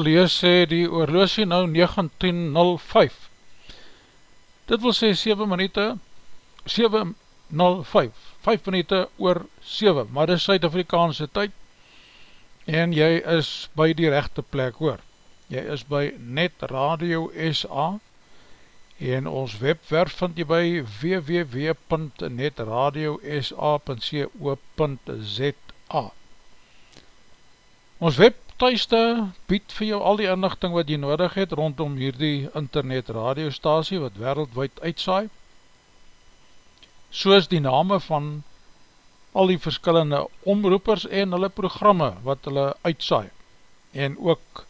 atelier sê die oorloosie nou 19.05 dit wil sê 7 minuute 7.05 5 minuute oor 7 maar dit is Suid-Afrikaanse tyd en jy is by die rechte plek hoor. Jy is by Net Radio SA en ons webwerf vind jy by www.netradiosa.co.za ons web webtuiste bied vir jou al die inlichting wat jy nodig het rondom hierdie internet radiostasie wat wereldwijd uitsaai, soos die name van al die verskillende omroepers en hulle programme wat hulle uitsaai, en ook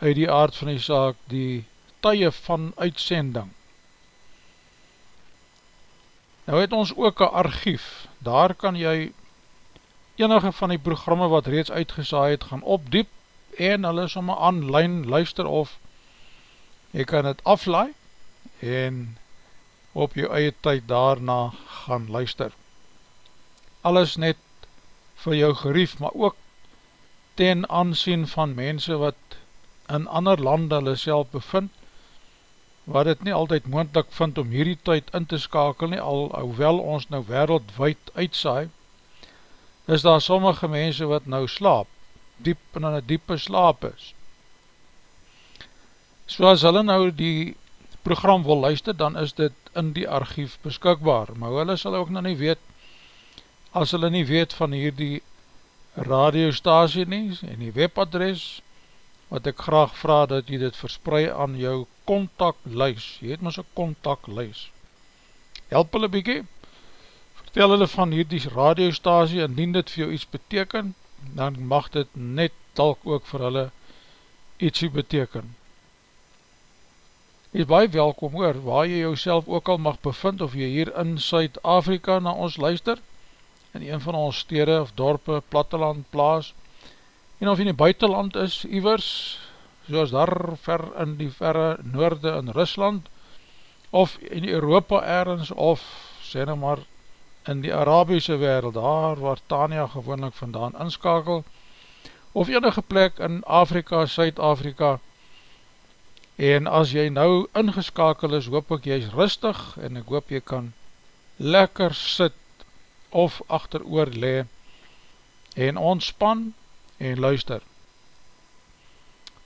uit die aard van die saak die tye van uitsending. Nou het ons ook een archief, daar kan jy enige van die programme wat reeds uitgesaai het gaan opdiep en hulle somme online luister of jy kan het aflaai en op jou eie tyd daarna gaan luister. Alles net vir jou gerief, maar ook ten aansien van mense wat in ander lande hulle self bevind, wat het nie altyd moendlik vind om hierdie tyd in te skakel nie, al hoewel ons nou wereldwijd uitsaai, is daar sommige mense wat nou slaap, diep in een diepe slaap is. So as hulle nou die program wil luister, dan is dit in die archief beskikbaar, maar hulle sal ook nou nie weet, as hulle nie weet van hierdie radiostasie nie, en die webadres, wat ek graag vraag dat jy dit versprei aan jou kontakluis, jy het ons een kontakluis. Help hulle bykie, vertel hulle van hierdie radiostasie, en dien dit vir jou iets beteken, dan mag dit net talk ook vir hulle ietsie beteken. Jy is baie welkom hoor, waar jy jouself ook al mag bevind, of jy hier in Suid-Afrika na ons luister, in een van ons stede of dorpe, platteland, plaas, en of in die buitenland is, iwers, soos daar ver in die verre noorde in Rusland, of in Europa ergens, of sê nou maar in die Arabiese wereld, daar waar Tania gewoonlik vandaan inskakel, of enige plek in Afrika, Suid-Afrika, en as jy nou ingeskakel is, hoop ek jy is rustig, en ek hoop jy kan lekker sit, of achter oor le, en ontspan, en luister.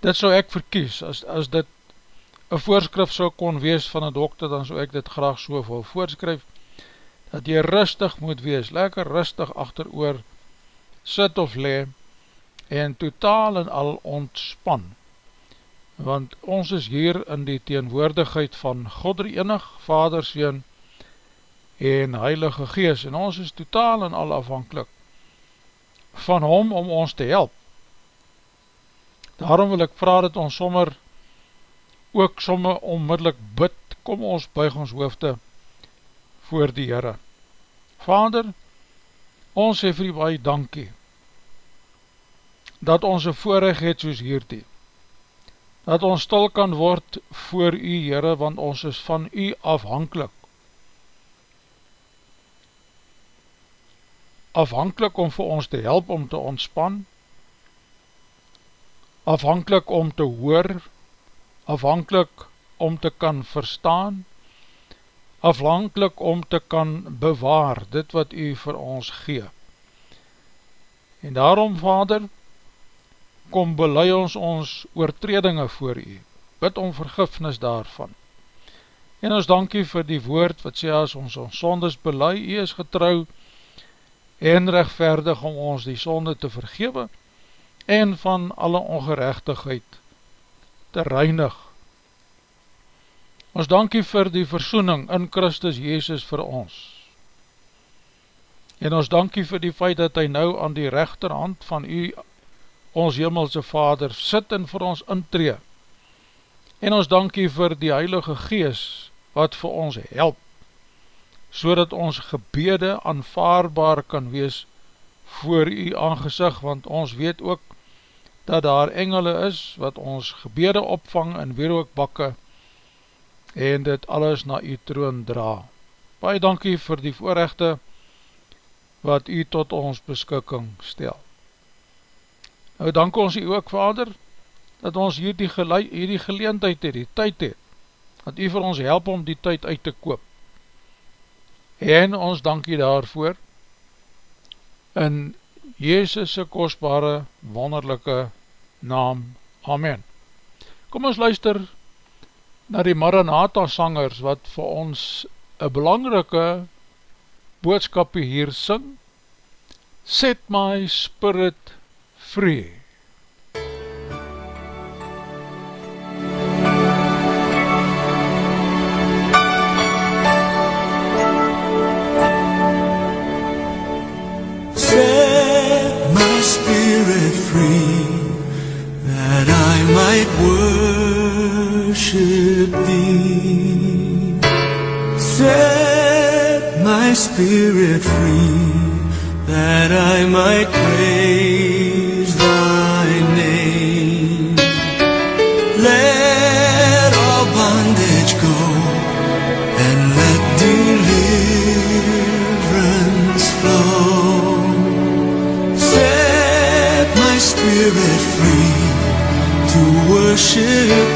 Dit sou ek verkies, as, as dit een voorskrif sou kon wees van een dokter, dan sou ek dit graag so vol voorskryf, dat jy rustig moet wees, lekker rustig achter oor sit of le, en totaal en al ontspan, want ons is hier in die teenwoordigheid van God die enig, Vader, Seen en Heilige Gees, en ons is totaal en al afhankelijk van hom om ons te help. Daarom wil ek vraag dat ons sommer ook somme onmiddellik bid, kom ons buig ons hoofde voor die Heere. Vader, ons sê vir die baie dankie, dat ons een voorrecht het soos hierdie, dat ons stil kan word voor u Heere, want ons is van u afhankelijk. afhankelijk om vir ons te help om te ontspan, afhankelijk om te hoor, afhankelijk om te kan verstaan, afhankelijk om te kan bewaar dit wat u vir ons gee. En daarom, Vader, kom belei ons ons oortredinge voor u, bid om vergifnis daarvan. En ons dankie vir die woord wat sê as ons ons sondes belei, u is getrouw, en rechtverdig om ons die sonde te vergewe en van alle ongerechtigheid te reinig. Ons dankie vir die versoening in Christus Jezus vir ons. En ons dankie vir die feit dat hy nou aan die rechterhand van u, ons Himmelse Vader, sit en vir ons intree. En ons dankie vir die Heilige Gees wat vir ons help so dat ons gebede aanvaarbaar kan wees voor u aangezig, want ons weet ook dat daar engele is wat ons gebede opvang in weerhoekbakke en dit alles na u troon dra. Baie dankie vir die voorrechte wat u tot ons beskikking stel. Nou dank ons u ook vader, dat ons hier die, hier die geleentheid het, die tyd het, dat u vir ons help om die tyd uit te koop en ons dankie daarvoor in Jezus' kostbare, wonderlijke naam. Amen. Kom ons luister na die Maranatha sangers wat vir ons een belangrike boodskapie hier sing. Set my spirit free. Spirit free that I might praise thy name. Let all bondage go and let deliverance flow. Set my spirit free to worship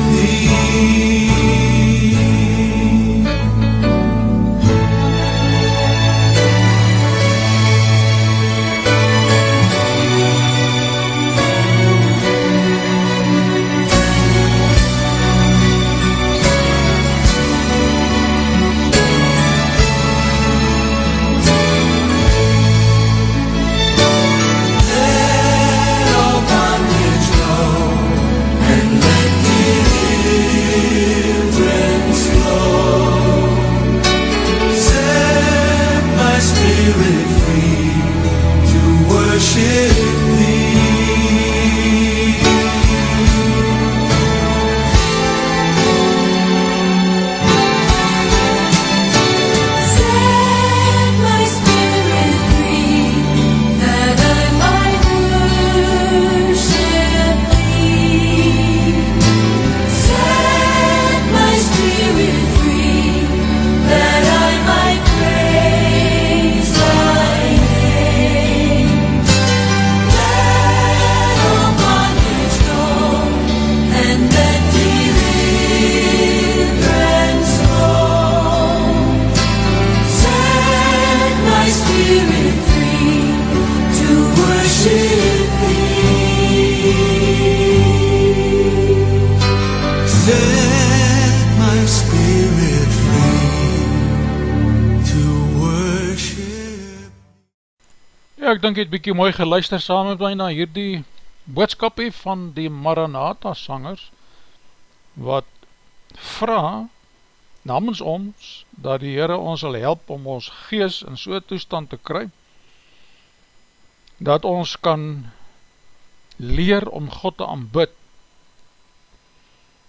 dink het bykie mooi geluister saam met my na hierdie boodskapie van die Maranatha sangers wat vraag namens ons dat die Heere ons sal help om ons gees in so'n toestand te kry dat ons kan leer om God te aanbid.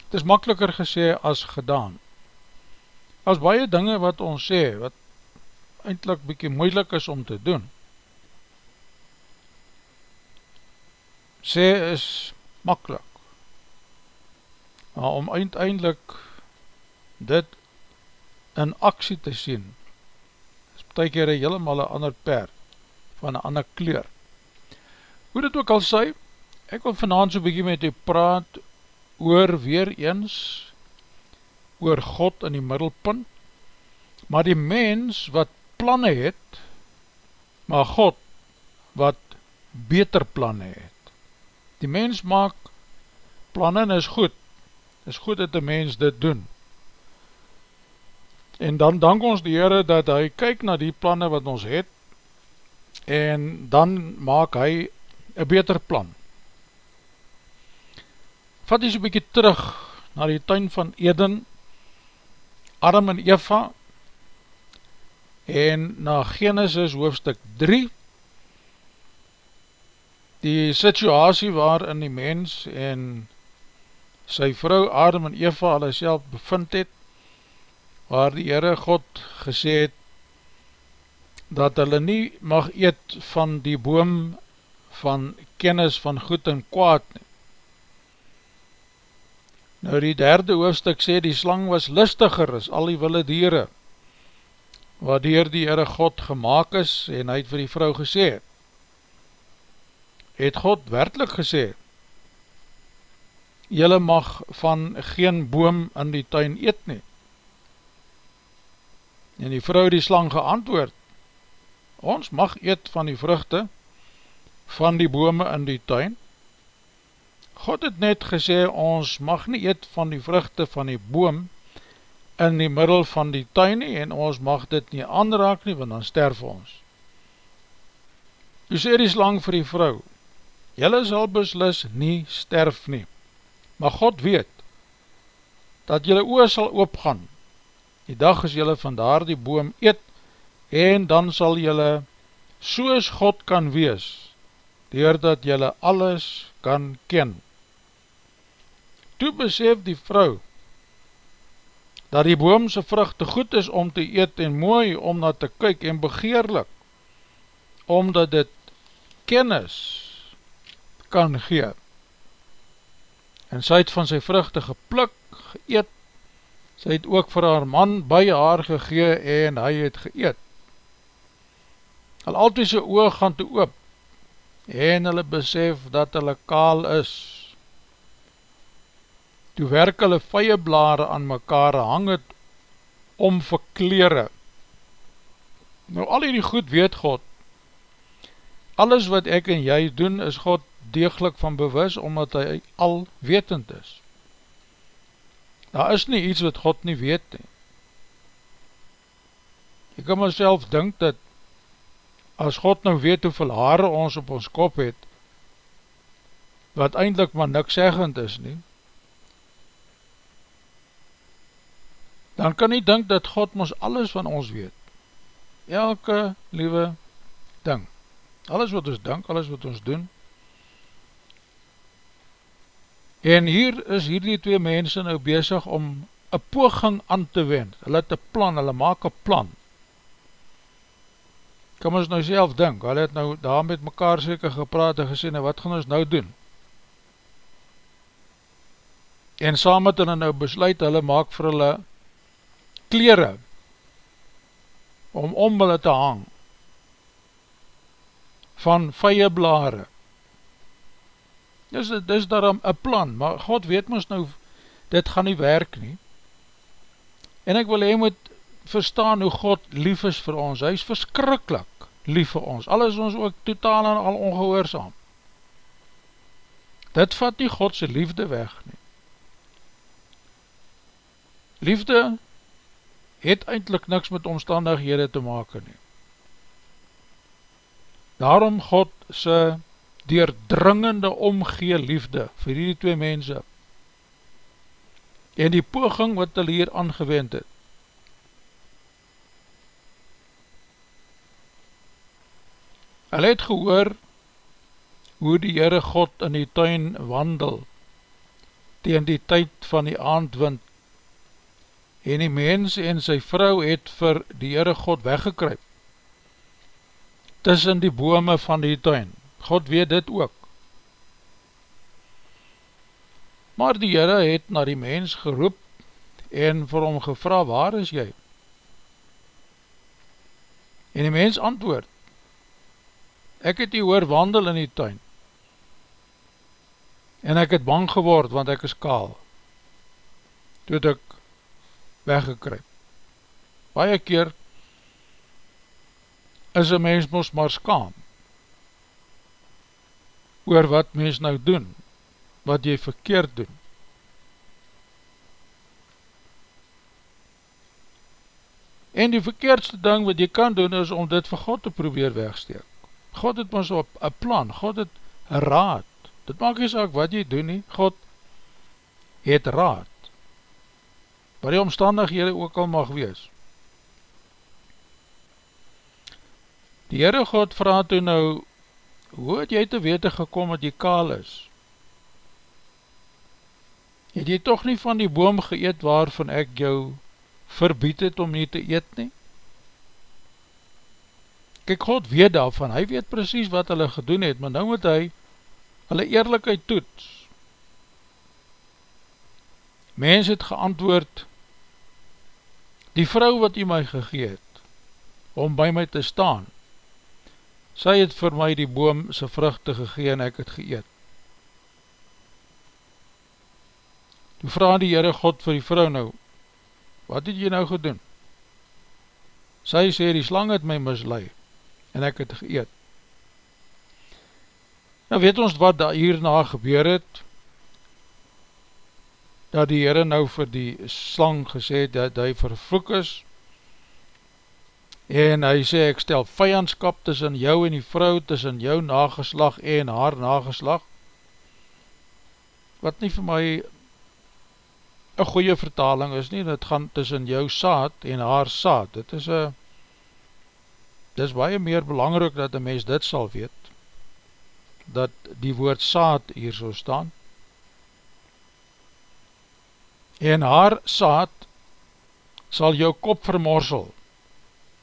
Het is makkeliker gesê as gedaan. As baie dinge wat ons sê wat eindelijk bykie moeilik is om te doen sê is makkelijk. Maar om uiteindelik dit in aksie te sien is betek hier helemaal een ander per van een ander kleur. Hoe dit ook al sê ek wil vanavond so bykie met u praat oor weer eens oor God in die middelpunt. Maar die mens wat planne het maar God wat beter planne het die mens maak planne en is goed. Is goed dat die mens dit doen. En dan dank ons die Heere dat hy kyk na die planne wat ons het en dan maak hy een beter plan. Vat jy so bykie terug na die tuin van Eden Adam en Eva en na Genesis hoofstuk 3 die situasie waarin die mens en sy vrou Adam en Eva hulle self bevind het, waar die Heere God gesê het, dat hulle nie mag eet van die boom van kennis van goed en kwaad nie. Nou die derde hoofdstuk sê, die slang was listiger as al die wille dieren, wat dier die Heere God gemaakt is, en hy het vir die vrou gesê, het God werkelijk gesê, jylle mag van geen boom in die tuin eet nie. En die vrou die slang geantwoord, ons mag eet van die vruchte van die bome in die tuin. God het net gesê, ons mag nie eet van die vruchte van die boom in die middel van die tuin nie, en ons mag dit nie aanraak nie, want dan sterf ons. Toe sê die slang vir die vrou, Jylle sal beslis nie sterf nie, maar God weet, dat jylle oor sal oopgaan, die dag as jylle van daar die boom eet, en dan sal jylle soos God kan wees, door dat jylle alles kan ken. Toe besef die vrou, dat die boomse vruchte goed is om te eet en mooi om na te kyk en begeerlik, omdat dit kennis kan gee. En sy het van sy vruchte gepluk, geëet, sy het ook vir haar man by haar gegee en hy het geëet. Al altyd sy oog gaan te oop, en hulle besef dat hulle kaal is. Toe werk hulle vye blare aan mekaar, hang het om verkleere. Nou al die goed weet God, alles wat ek en jy doen is God degelijk van bewus, omdat hy al wetend is. Daar is nie iets wat God nie weet nie. Ek kan myself dink dat, as God nou weet hoeveel haare ons op ons kop het, wat eindelijk maar niks zeggend is nie, dan kan nie dink dat God ons alles van ons weet. Elke liewe ding. Alles wat ons dink, alles wat ons doen, En hier is hierdie twee mense nou bezig om een poging aan te wend. Hulle het een plan, hulle maak een plan. Kom ons nou self denk, hulle het nou daar met mekaar seker gepraat en gesê, nou wat gaan ons nou doen? En saam met hulle nou besluit, hulle maak vir hulle kleren om om hulle te hang van vye blare Dis, dis daar een plan, maar God weet ons nou, dit gaan nie werk nie. En ek wil hy moet verstaan hoe God lief is vir ons, hy is verskrikkelijk lief vir ons, al is ons ook totaal en al ongehoorzaam. Dit vat nie Godse liefde weg nie. Liefde het eindelijk niks met omstandighede te maken nie. Daarom God sy deurdringende omgee liefde vir die twee mense en die poging wat hulle hier aangewend het. Hulle het gehoor hoe die Heere God in die tuin wandel tegen die tyd van die aandwind en die mens en sy vrou het vir die Heere God weggekryp tussen die bome van die tuin. God weet dit ook. Maar die Heere het na die mens geroep en vir hom gevra, waar is jy? En die mens antwoord, ek het die hoor wandel in die tuin en ek het bang geword, want ek is kaal. Toe het ek weggekryp. Baie keer is een mens mos maar skaam oor wat mens nou doen, wat jy verkeerd doen. En die verkeerdste ding wat jy kan doen is om dit vir God te probeer wegsteek. God het ons op een plan, God het raad. Dit maak nie saak wat jy doen nie, God het raad. Waar die omstandighede ook al mag wees. Die Heere God vraag toe nou hoe het jy te wete gekom dat jy kaal is? Het jy toch nie van die boom geëet waarvan ek jou verbied het om nie te eet nie? Kijk, God weet daarvan, hy weet precies wat hulle gedoen het, maar nou moet hy hulle eerlijkheid toets. Mens het geantwoord, die vrou wat jy my gegeet, om by my te staan, sy het vir my die boom sy vruchte gegeen en ek het geëet. Toe vraag die Heere God vir die vrou nou, wat het jy nou gedoen? Sy sê, die slang het my mislui, en ek het geëet. Nou weet ons wat daar hierna gebeur het, dat die Heere nou vir die slang gesê het, dat hy vervloek is, en hy sê, ek stel vijandskap tussen jou en die vrou, tussen jou nageslag en haar nageslag, wat nie vir my een goeie vertaling is nie, dit gaan tussen jou saad en haar saad, dit is een, dit is baie meer belangrijk dat een mens dit sal weet, dat die woord saad hier so staan, en haar saad sal jou kop vermorsel,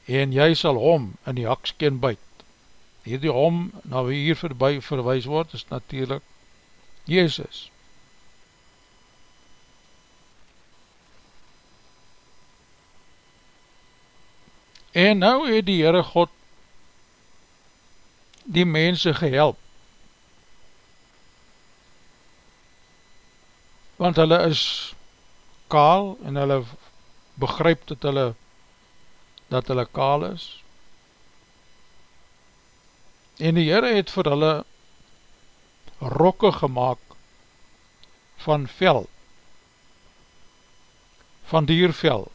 en jy sal hom in die hakskeen buit. Hier die hom, na wie hier voorbij verwijs word, is natuurlijk Jezus. En nou het die Heere God die mense gehelp. Want hulle is kaal en hulle begryp dat hulle dat hulle kaal is. En die Heere het vir hulle rokke gemaakt van vel, van diervel,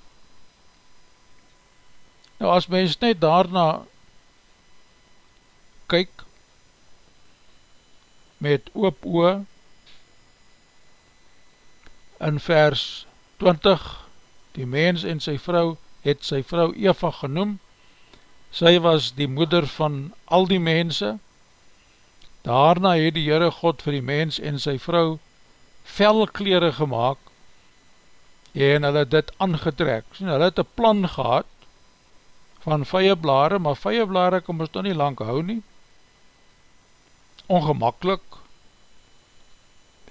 Nou as mens net daarna kyk met oop oe in vers 20 die mens en sy vrou het sy vrou Eva genoem. Sy was die moeder van al die mense. Daarna het die Heere God vir die mens en sy vrou velkleren gemaakt en hulle dit aangetrek. Hulle het een plan gehad van vye blare, maar vye blare kan ons toch nie lang hou nie, ongemakkelijk,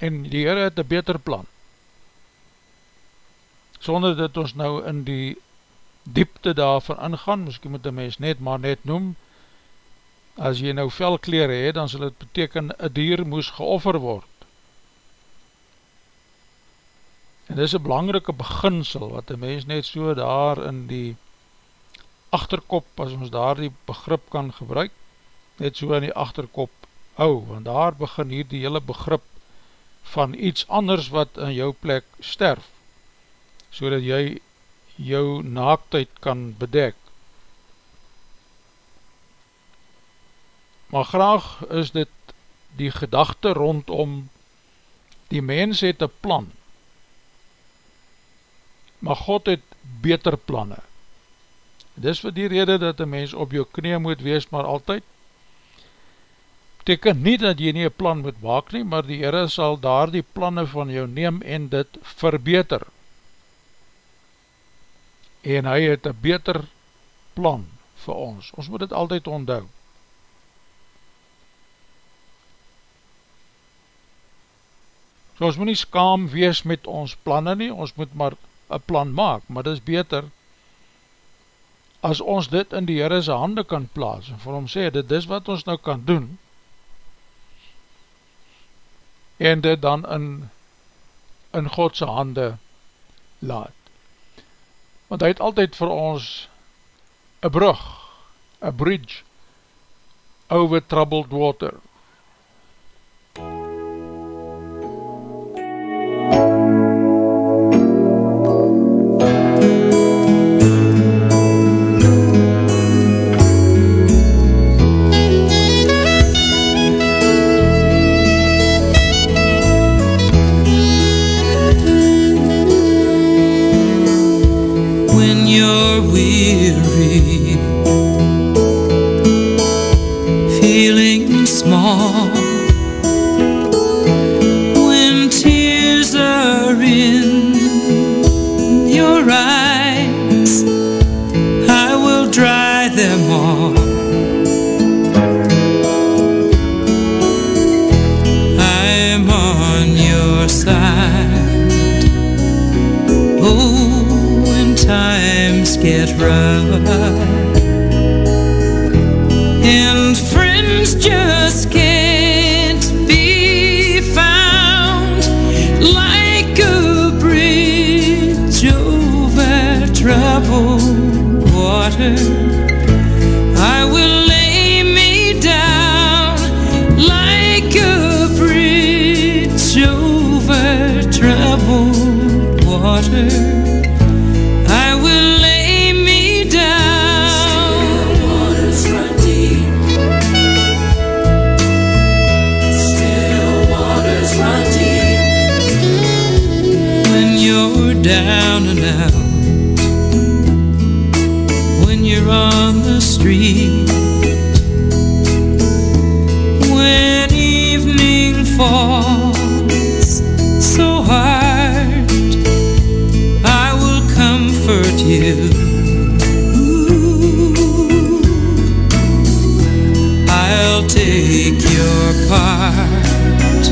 en die Heere het een beter plan, sonder dat ons nou in die diepte daarvan ingaan, miskien moet die mens net maar net noem, as jy nou velkleren het, dan sal het beteken, een dier moes geoffer word, en dit is een belangrike beginsel, wat die mens net so daar in die achterkop, as ons daar die begrip kan gebruik, net so in die achterkop hou, want daar begin hier die hele begrip van iets anders wat in jou plek sterf, so dat jy jou naaktheid kan bedek. Maar graag is dit die gedachte rondom die mens het een plan, maar God het beter planne, Dis vir die rede dat een mens op jou knie moet wees, maar altyd. Beteken nie dat jy nie een plan moet maak nie, maar die Heere sal daar die planne van jou neem en dit verbeter. En hy het een beter plan vir ons. Ons moet dit altyd onthou. So ons moet nie skaam wees met ons planne nie, ons moet maar een plan maak, maar dit is beter as ons dit in die Heere sy hande kan plaas, en vir hom sê, dit is wat ons nou kan doen, en dit dan in, in Godse hande laat. Want hy het altyd vir ons een brug, een bridge, over troubled water, try. down and out when you're on the street. When evening falls so hard, I will comfort you. I'll take your part.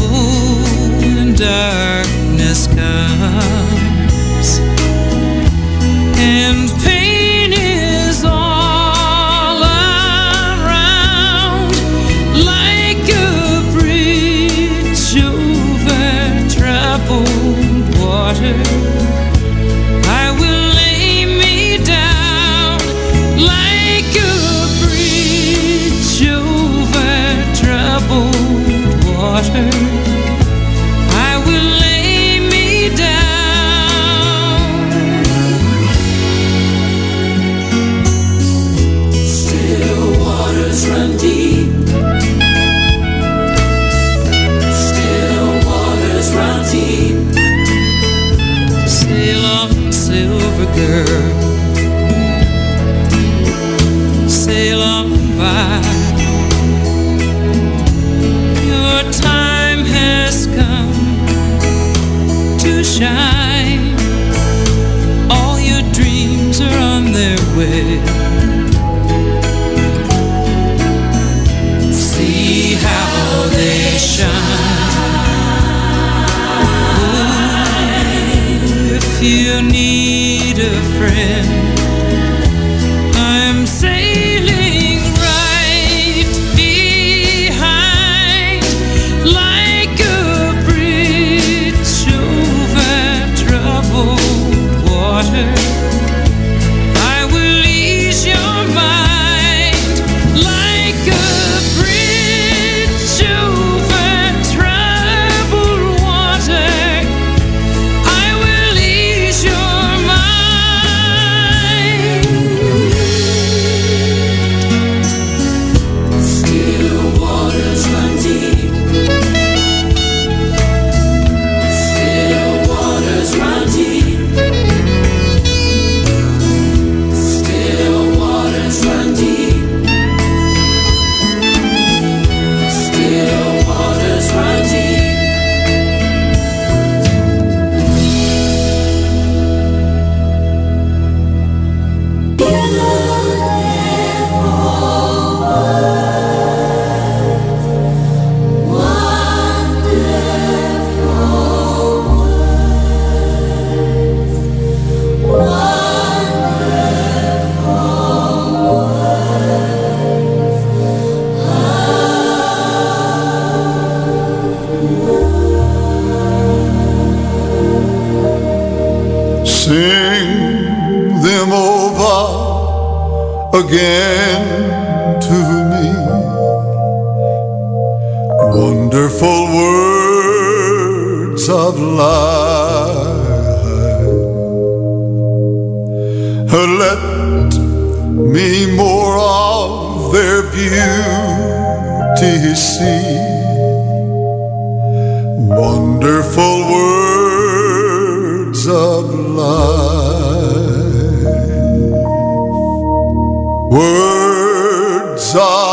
Oh, and I if you need a friend. Let me more of their beauty see. Wonderful words of life. Words of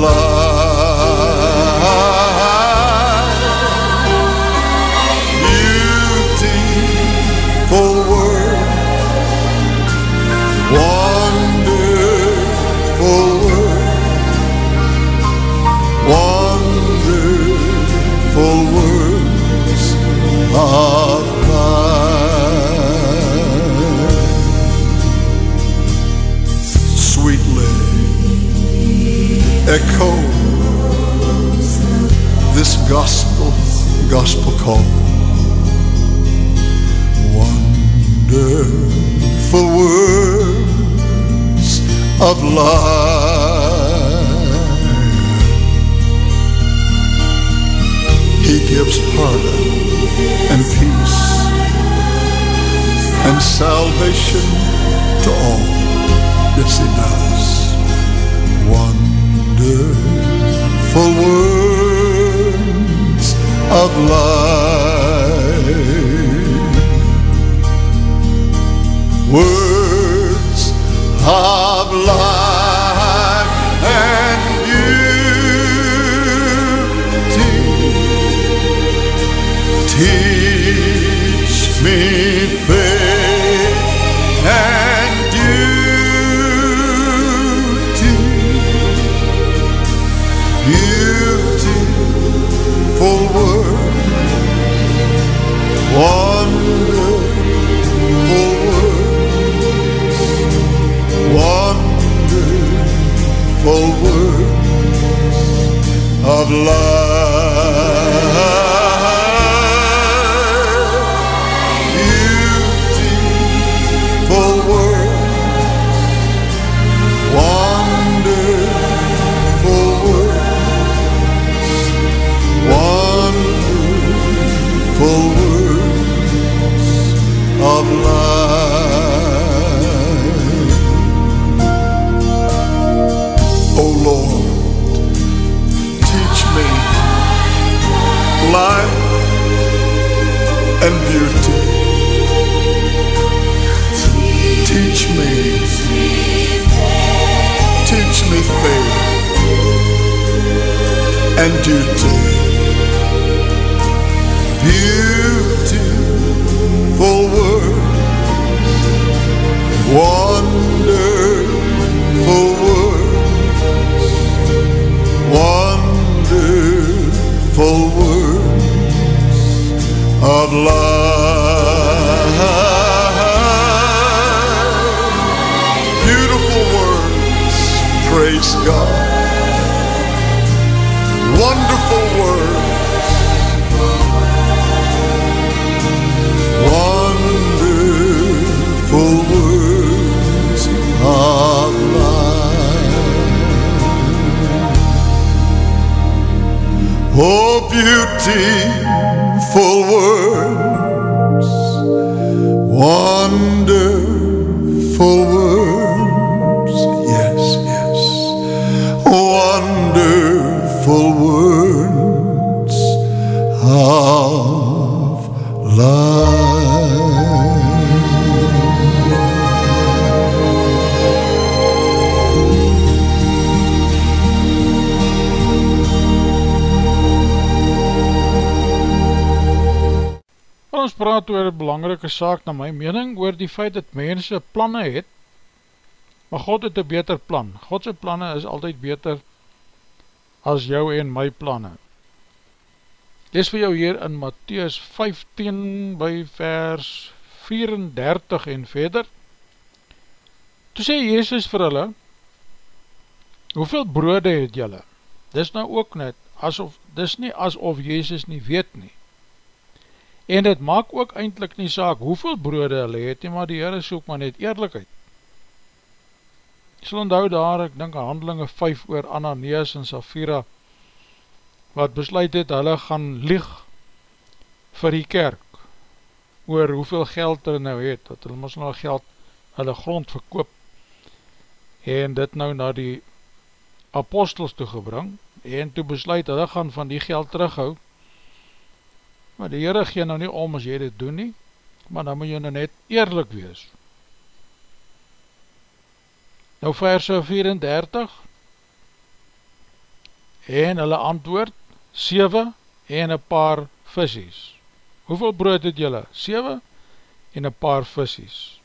love. echo this gospel, gospel call. Wonderful words of life. He gives pardon and peace and salvation to all. Yes, he does. One Wonderful words of life. Words of of life. And beauty. Teach me, teach me faith and duty. Beautiful belangrike saak na my mening, oor die feit dat mense planne het, maar God het een beter plan. Godse planne is altyd beter as jou en my planne. Lees vir jou hier in Matthäus 15 by vers 34 en verder. Toe sê Jezus vir hulle, hoeveel brode het julle? Dis nou ook net, asof, dis nie asof Jezus nie weet nie. En dit maak ook eindelijk nie saak hoeveel brode hulle het nie, maar die Heere soek maar net eerlijkheid. Jy sal onthou daar, ek dink aan handelinge 5 oor Ananias en Safira, wat besluit het, hulle gaan lieg vir die kerk, oor hoeveel geld hulle nou het, dat hulle moes nou geld, hulle grond verkoop, en dit nou na die apostels toe gebring, en toe besluit, hulle gaan van die geld terughou, maar die Heere gee nou nie om as jy dit doen nie, maar dan moet jy nou net eerlijk wees. Nou verse 34, en hulle antwoord, 7 en een paar visies. Hoeveel brood het julle? 7 en een paar visies.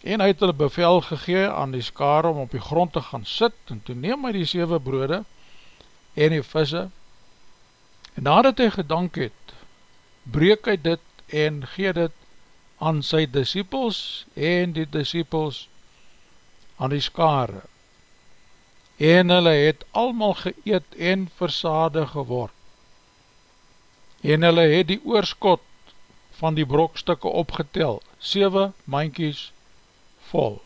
En hy het hulle bevel gegee aan die skare om op die grond te gaan sit, en toe neem hy die 7 brode en die visse, en nadat hy gedank het, breek hy dit en gee dit aan sy disciples en die disciples aan die skare. En hulle het almal geëet en versade geword. En hulle het die oorskot van die brokstukke opgetel, 7 mankies vol.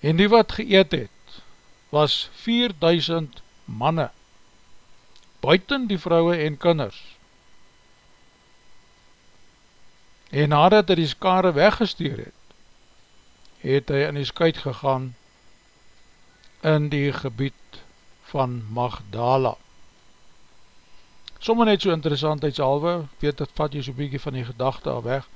En die wat geëet het, was 4000 manne, buiten die vrouwe en kinders. En nadat hy die skare weggestuur het, het hy in die skuit gegaan in die gebied van Magdala. Somme net so interessantheidshalwe, weet het vat jy so bykie van die gedachte al weg,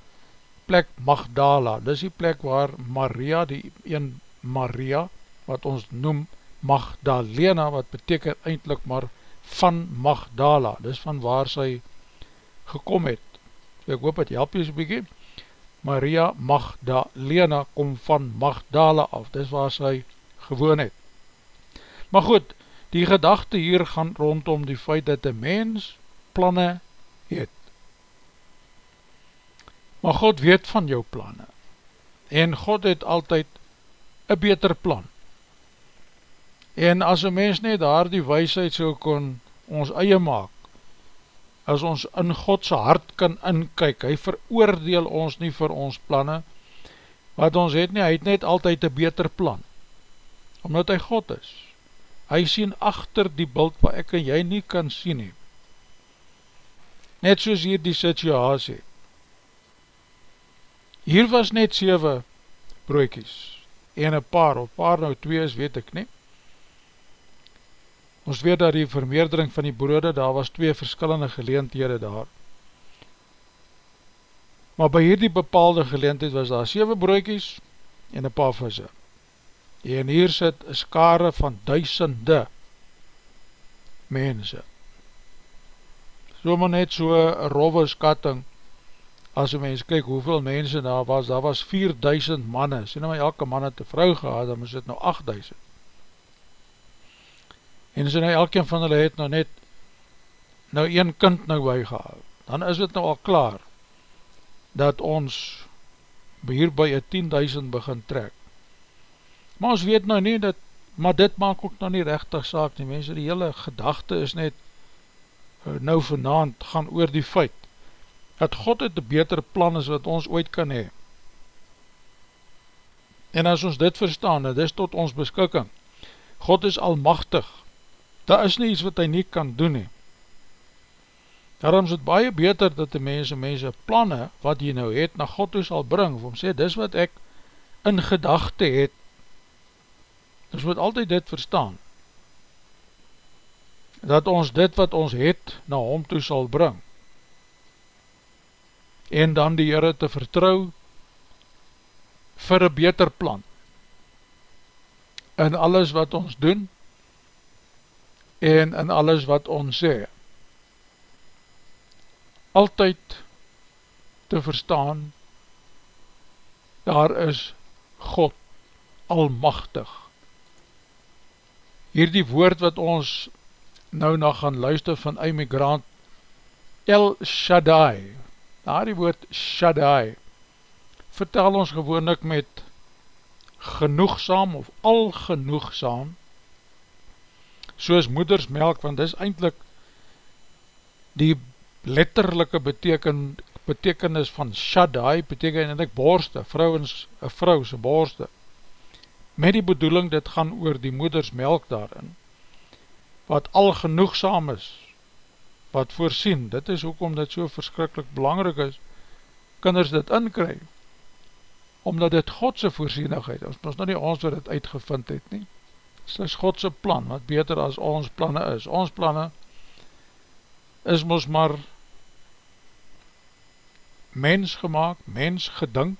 plek Magdala, dis die plek waar Maria, die een Maria, wat ons noem Magdalena, wat beteken eindelijk maar van Magdala, dis van waar sy gekom het. Ek hoop het help jy so bykie. Maria Magdalena kom van Magdala af, dis waar sy gewoon het. Maar goed, die gedachte hier gaan rondom die feit dat die mens planne het. Maar God weet van jou planne. En God het altyd een beter plan. En as een mens net daar die weisheid so kon ons eie maak, as ons in Godse hart kan inkyk, hy veroordeel ons nie vir ons planne, wat ons het nie, hy het net altyd een beter plan, omdat hy God is. Hy sien achter die bult wat ek en jy nie kan sien nie. Net soos hier die situasie. Hier was net 7 broekies, en een paar, of paar nou twee is, weet ek nie, Ons weet dat die vermeerdering van die broode, daar was twee verskillende geleenthede daar. Maar by hierdie bepaalde geleentheid was daar 7 broekies en een paar visse. En hier sit een skare van duisende mense. So maar net so een rove skatting, as een mens kyk hoeveel mense daar was, daar was 4000 manne, sê nou maar elke man het een vrou gehad, dan is dit nou 8000 en so nou elkeen van hulle het nou net nou een kind nou bijgehaal, dan is het nou al klaar, dat ons hier by een 10.000 begin trek. Maar ons weet nou nie, dat, maar dit maak ook nou nie rechtig saak nie, mense, die hele gedachte is net eh, nou vanavond gaan oor die feit, dat God het een beter plan is wat ons ooit kan hee. En as ons dit verstaan, dit is tot ons beskikking, God is almachtig, daar is nie iets wat hy nie kan doen nie. Daarom is het baie beter dat die mense, mense planne wat jy nou het, na God toe sal bring, om sê, dis wat ek in gedachte het, ons moet altyd dit verstaan, dat ons dit wat ons het, na hom toe sal bring, en dan die Heere te vertrouw, vir een beter plan, in alles wat ons doen, en in alles wat ons sê. Altyd te verstaan, daar is God almachtig. Hier die woord wat ons nou nog gaan luister van emigrant El Shaddai, daar die woord Shaddai, vertel ons gewoonlik met genoegsaam of al genoegsaam, soos moedersmelk, want dis eindelijk die letterlijke beteken, betekenis van Shaddai, beteken eindelijk borste, vrouwens, vrouwse borste, met die bedoeling, dit gaan oor die moedersmelk daarin, wat al genoegzaam is, wat voorsien, dit is hoekom dit so verskrikkelijk belangrijk is, kinders dit inkry, omdat dit Godse voorsienigheid, ons ons nou nie ons wat dit uitgevind het nie, is Godse plan, wat beter as ons planne is. Ons planne is mos maar mens gemaakt, mens gedink,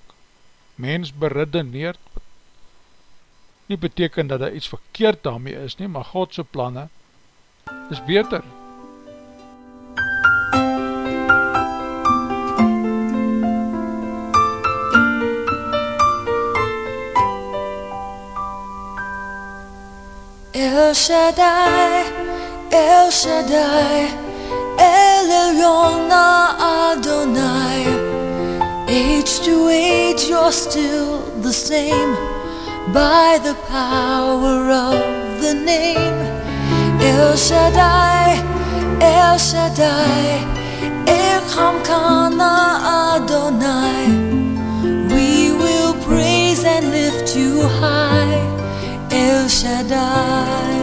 mens beredeneerd, nie beteken dat daar iets verkeerd daarmee is nie, maar Godse planne is beter. El Shaddai, El Shaddai, El Elyon Adonai. Age to age, you're still the same by the power of the name. El Shaddai, El Shaddai, Echamkana Adonai. We will praise and lift you high, El Shaddai.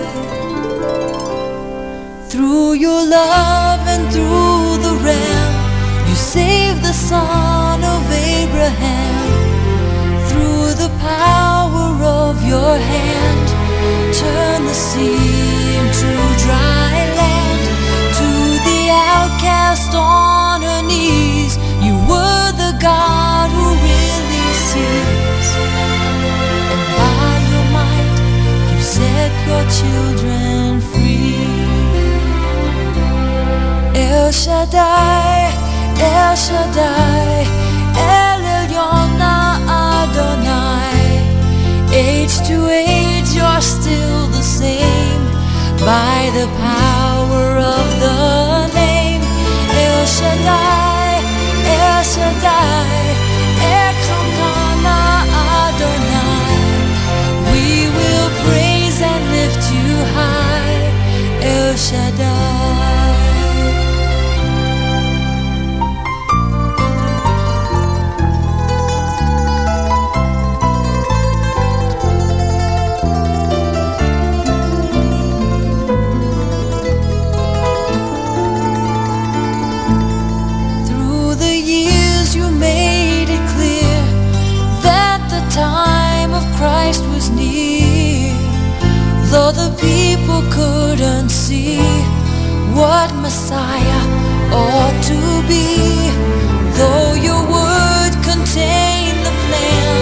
Through your love and through the Ram, you saved the son of Abraham. Through the power of your hand, turn the sea into dry land. To the outcast on her knees, you were the God who really sees. And by your might, you set your children free. El Shaddai, El Shaddai, El see what Messiah ought to be, though your word contained the plan,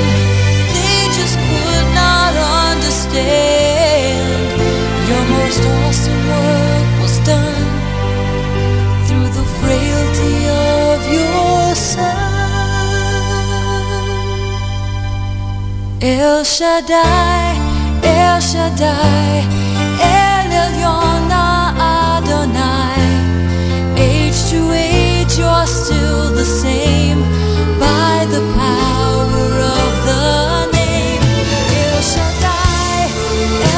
they just could not understand. Your most awesome work was done through the frailty of your son. El Shaddai, El Shaddai, El Elyon you're still the same by the power of the name. El Shaddai,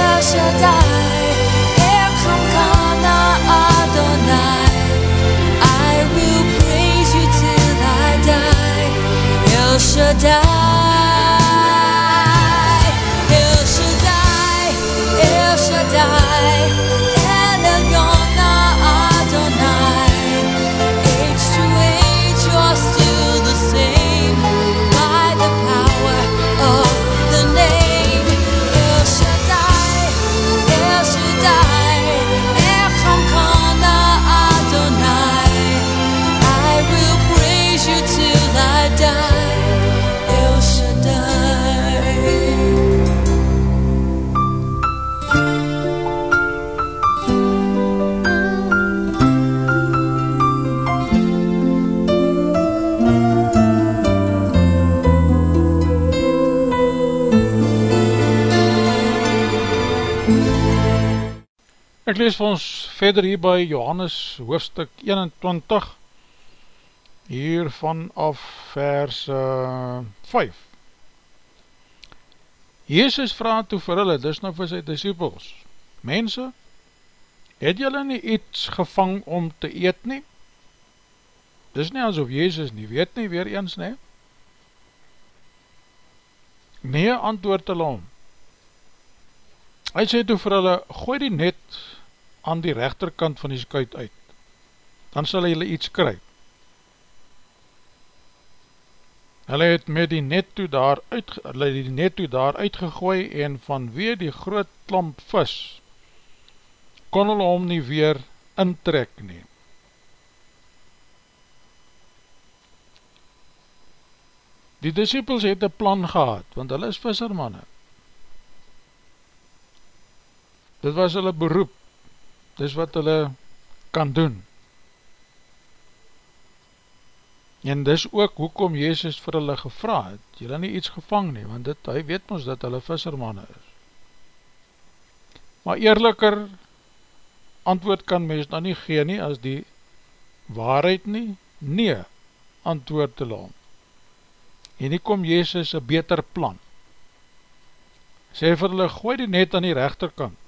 El Shaddai, Adonai. I will praise you till I die. El Shaddai, lees vir ons verder hier by Johannes hoofstuk 21 hier vanaf vers uh, 5 Jezus vraag toe vir hulle, dis nou vir sy disciples Mense, het julle nie iets gevang om te eet nie? Dis nie asof Jezus nie weet nie, weer eens nie. Nee, antwoord hulle om Hy sê toe vir hulle, gooi die net aan die rechterkant van die skuit uit, dan sal hulle iets kry. Hulle het met die net toe daar, uit, hulle het die net toe daar uitgegooi en vanweer die groot klamp vis, kon hulle om nie weer intrek nie. Die disciples het een plan gehad, want hulle is vissermanne. Dit was hulle beroep, dis wat hulle kan doen. En dis ook hoekom Jezus vir hulle gevra het, julle nie iets gevang nie, want dit, hy weet ons dat hulle vissermanne is. Maar eerliker antwoord kan mens dan nie gee nie, as die waarheid nie, nee, antwoord te laat. En nie kom Jezus een beter plan. Sê vir hulle, gooi die net aan die rechterkant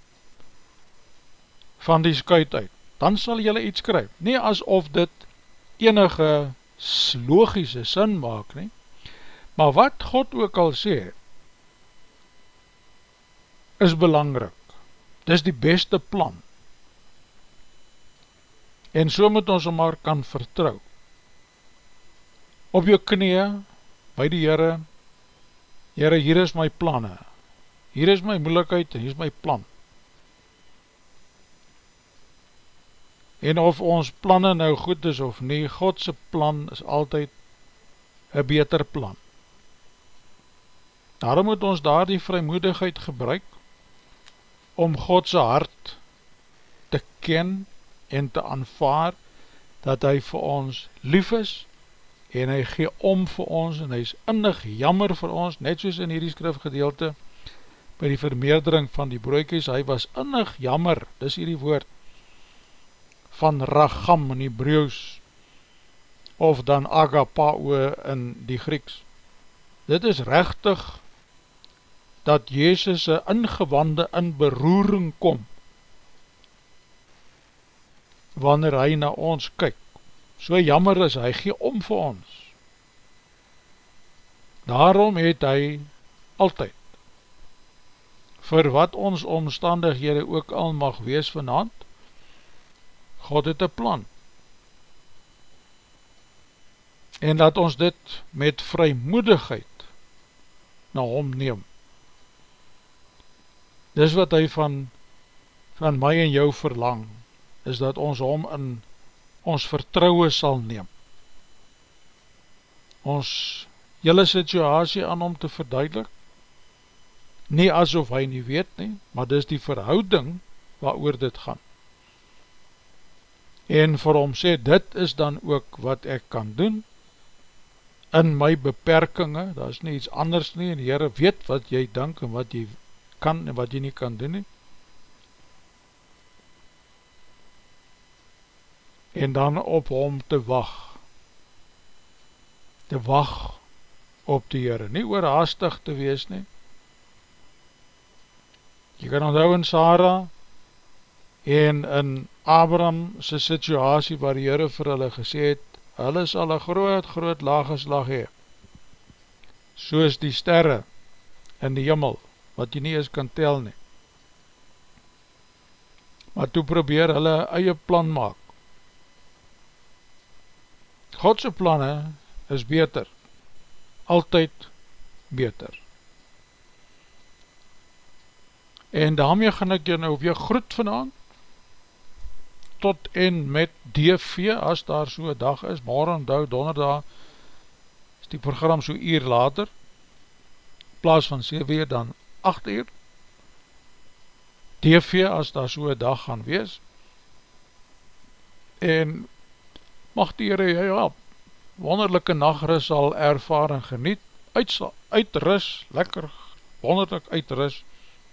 van die skuit uit, dan sal jylle iets skryf. Nie asof dit enige logische sin maak nie, maar wat God ook al sê, is belangrik, dis die beste plan, en so moet ons om maar kan vertrouw, op jou knie, by die Heere, Heere, hier is my planne, hier is my moeilikheid, en hier is my plan, en of ons planne nou goed is of nie, Godse plan is altyd een beter plan. Daarom moet ons daar die vrymoedigheid gebruik, om Godse hart te ken en te aanvaar, dat hy vir ons lief is, en hy gee om vir ons, en hy is innig jammer vir ons, net soos in hierdie skrifgedeelte, by die vermeerdering van die broekies, hy was innig jammer, dis hierdie woord, van ragam in Hebrews of dan agapao in die Grieks. Dit is rechtig dat Jezus een ingewande in beroering kom wanneer hy na ons kyk. So jammer is, hy gee om vir ons. Daarom het hy altyd vir wat ons omstandighede ook al mag wees vanavond, God het een plan. En dat ons dit met vrymoedigheid na hom neem. Dis wat hy van, van my en jou verlang, is dat ons hom in ons vertrouwe sal neem. Ons jylle situasie aan hom te verduidelik, nie asof hy nie weet nie, maar dis die verhouding waar oor dit gaan en vir hom sê, dit is dan ook wat ek kan doen, in my beperkinge, daar is nie iets anders nie, en die Heere weet wat jy denk, en wat jy kan, en wat jy nie kan doen nie, en dan op hom te wacht, te wacht op die Heere, nie oorhaastig te wees nie, jy kan onthou in Sarah, en in Abraham sy situasie waar die Heere vir hulle gesê het, hulle sal een groot, groot lageslag hee, soos die sterre in die jimmel, wat jy nie eens kan tel nie. Maar toe probeer hulle eie plan maak. Godse planne is beter, altyd beter. En daarmee gaan ek jy nou weer groet vanavond, tot en met DV, as daar so'n dag is, morgen, dou, donderdag, is die program so uur later, plaas van 7 uur, dan 8 uur, DV, as daar so'n dag gaan wees, en mag die Heere, ja, ja, wonderlijke nachtrus sal ervaar en geniet, uit, uitrus, lekker, wonderlik uitrus,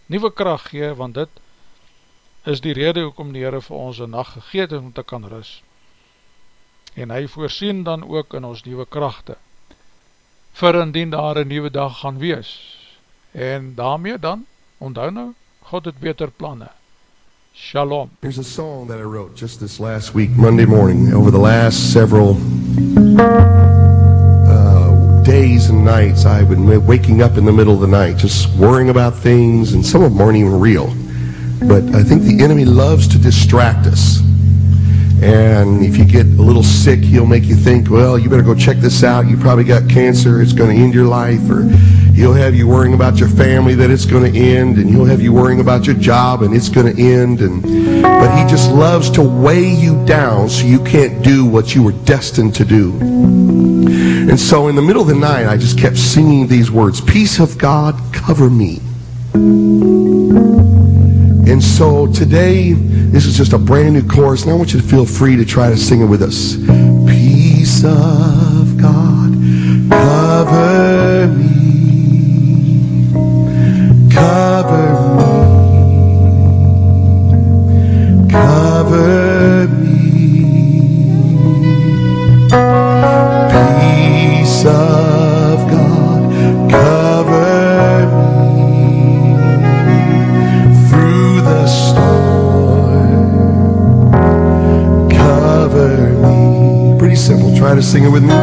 nieuwe kracht gee, want dit, is die rede hoekom die Heere vir ons een nacht gegeet om te kan rus. En hy voorsien dan ook in ons nieuwe krachte, vir indien daar een nieuwe dag gaan wees. En daarmee dan, onthou nou, God het beter planne. Shalom. Here's a song that I wrote just this last week, Monday morning, over the last several uh, days and nights. I've been waking up in the middle of the night, just worrying about things, and some of them aren't even real. But I think the enemy loves to distract us. And if you get a little sick, he'll make you think, well, you better go check this out. You probably got cancer. It's going to end your life. Or he'll have you worrying about your family that it's going to end. And he'll have you worrying about your job and it's going to end. And, but he just loves to weigh you down so you can't do what you were destined to do. And so in the middle of the night, I just kept singing these words, peace of God, cover me. And so today, this is just a brand new chorus, and I want you to feel free to try to sing it with us. Peace of God, cover me, cover singing with me?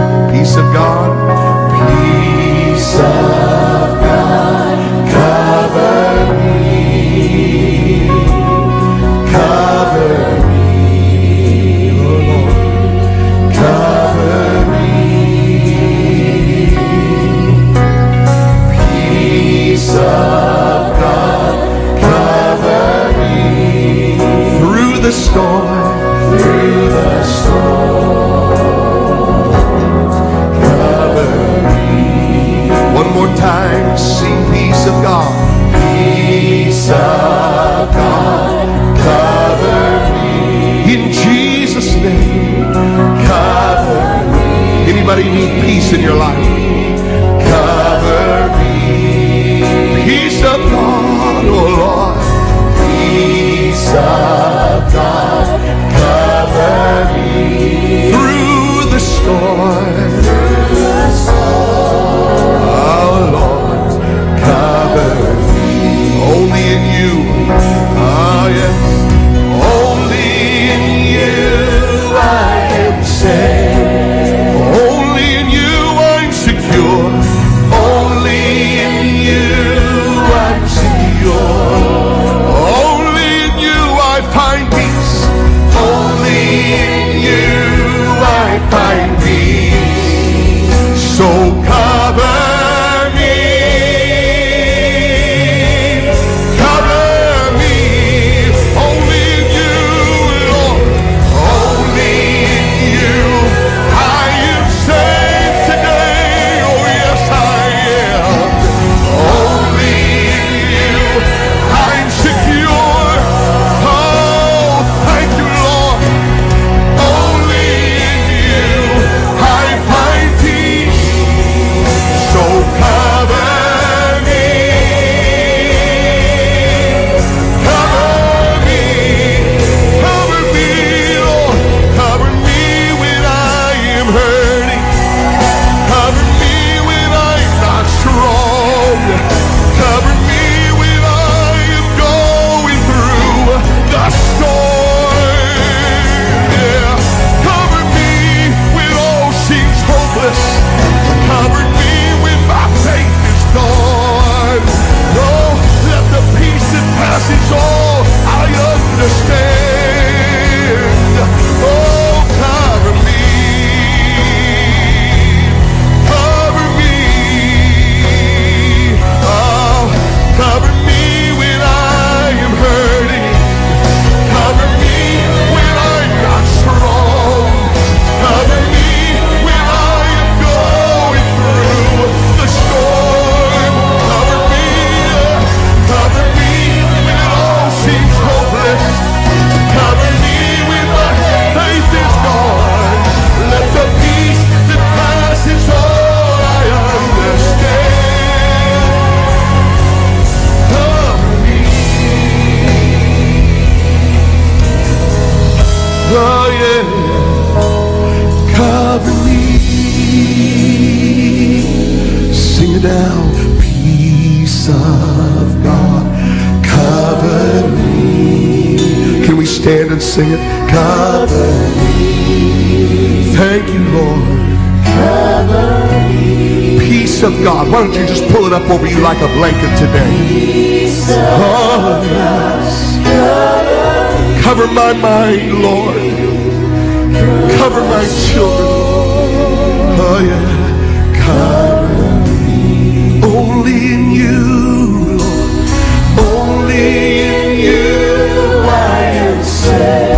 Sing it. Cover me. Thank you, Lord. Cover me. Peace of God. Why don't you just pull it up over you like a blanket today? Peace of oh, cover my mind, Lord. Cover my children. Oh, yeah. Cover me. Only in you, Lord. Only in you say.